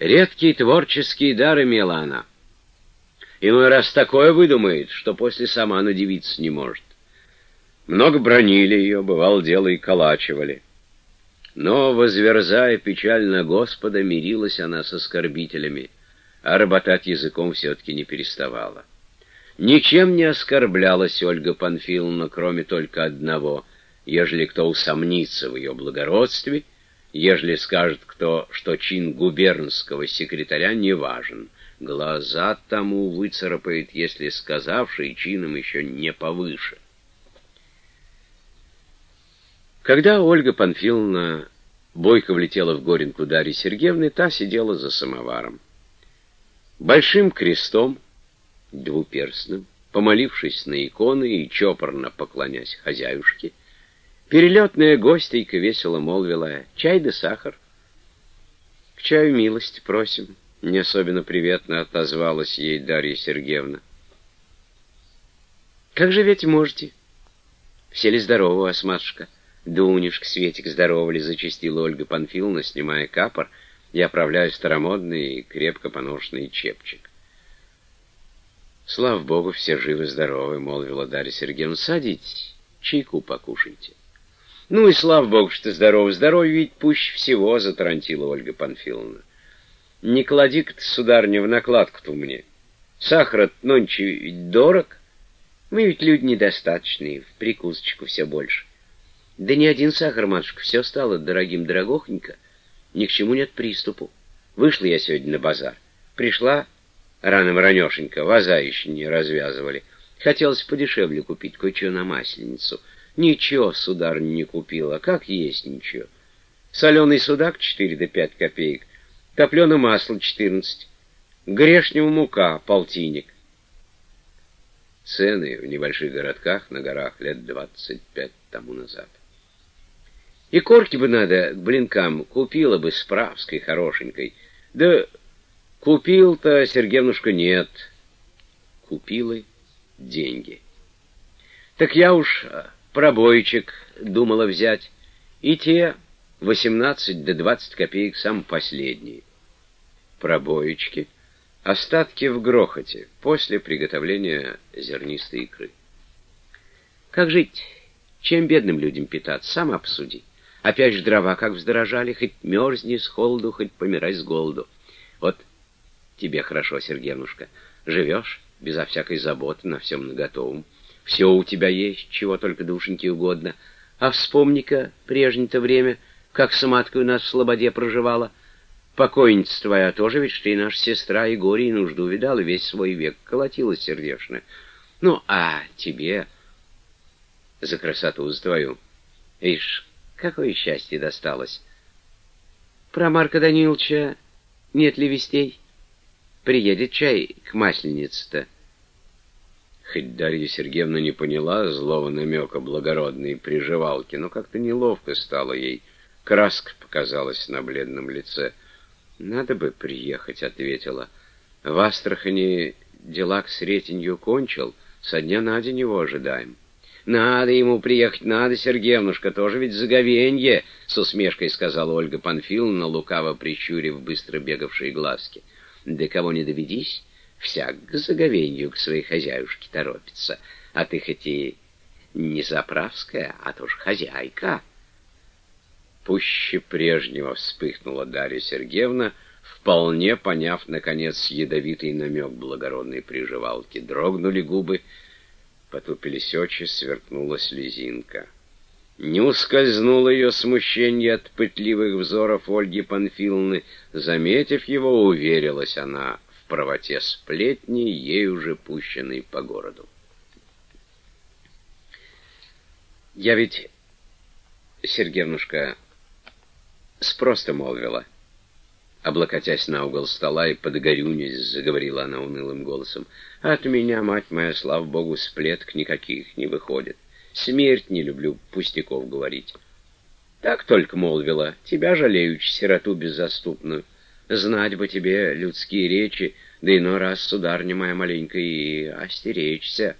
Редкий творческий дар имела она. Иной раз такое выдумает, что после сама надевиться не может. Много бронили ее, бывало дело и калачивали. Но, возверзая печально Господа, мирилась она с оскорбителями, а работать языком все-таки не переставала. Ничем не оскорблялась Ольга Панфиловна, кроме только одного, ежели кто усомнится в ее благородстве, ежели скажет кто, что чин губернского секретаря не важен, глаза тому выцарапает, если сказавший чином еще не повыше. Когда Ольга Панфиловна бойко влетела в горенку Дарьи Сергеевны, та сидела за самоваром. Большим крестом, двуперстным, помолившись на иконы и чопорно поклонясь хозяюшке, перелетная гостейка весело молвила «Чай да сахар». «К чаю милости просим», — не особенно приветно отозвалась ей Дарья Сергеевна. «Как живете можете?» «Все ли здоровы у вас, матушка?» Дунюшка, Светик, здоровали, зачастила Ольга Панфиловна, снимая капор и оправляя старомодный и крепко поношенный чепчик. «Слава Богу, все живы-здоровы», — молвила Дарья Сергеевна. «Садитесь, чайку покушайте». «Ну и слава Богу, что здоров. Здоровье ведь пуще всего», — затарантила Ольга Панфиловна. «Не клади-ка ты, сударыня, в накладку-то мне. Сахар нонче дорог. Мы ведь люди недостаточные, в прикусочку все больше». Да не один сахар, матушка, все стало дорогим-дорогохонько. Ни к чему нет приступу. Вышла я сегодня на базар. Пришла рано-ранешенько, ваза еще не развязывали. Хотелось подешевле купить кое-что на масленицу. Ничего, сударыня, не купила, как есть ничего. Соленый судак четыре до пять копеек, топленое масло четырнадцать, грешнего мука полтинник. Цены в небольших городках на горах лет двадцать пять тому назад. И корки бы надо к блинкам купила бы справской хорошенькой. Да купил-то, Сергеевнушка, нет. Купила деньги. Так я уж пробойчик думала взять. И те восемнадцать до двадцать копеек сам последние. Пробоечки. Остатки в грохоте после приготовления зернистой икры. Как жить? Чем бедным людям питаться? Сам обсуди. Опять же дрова как вздорожали, хоть мерзни с холоду, хоть помирай с голоду. Вот тебе хорошо, Сергеевнушка, живешь безо всякой заботы, на всем наготовом. Все у тебя есть, чего только душеньке угодно. А вспомни-ка прежнее-то время, как с маткой у нас в Слободе проживала. Покойница твоя тоже ведь, и наша сестра, и горе, и нужду видала, весь свой век колотилась сердечно. Ну, а тебе за красоту за твою, ишь, Какое счастье досталось. Про Марка Даниловича нет ли вестей? Приедет чай к масленице-то. Хоть Дарья Сергеевна не поняла злого намека благородной приживалки, но как-то неловко стало ей. Краска показалась на бледном лице. «Надо бы приехать», — ответила. «В Астрахани дела к Сретенью кончил, со дня на день его ожидаем». «Надо ему приехать, надо, Сергеевнушка, тоже ведь заговенье!» — с усмешкой сказала Ольга Панфиловна, лукаво прищурив быстро бегавшие глазки. «Да кого не доведись, всяк к заговенью к своей хозяюшке торопится. А ты хоть и не заправская, а тоже хозяйка». Пуще прежнего вспыхнула Дарья Сергеевна, вполне поняв, наконец, ядовитый намек благородной приживалки. Дрогнули губы, Потупились очи, сверкнула слезинка. Не ускользнуло ее смущение от пытливых взоров Ольги Панфиловны. Заметив его, уверилась она правоте сплетни, ей уже пущенной по городу. «Я ведь, Сергеевнушка, спроста молвила». Облокотясь на угол стола и подгорюнясь, заговорила она унылым голосом. «От меня, мать моя, слава богу, сплеток никаких не выходит. Смерть не люблю пустяков говорить». Так только молвила, тебя жалеючи, сироту беззаступную. Знать бы тебе людские речи, да иной раз, сударня моя маленькая, и остеречься».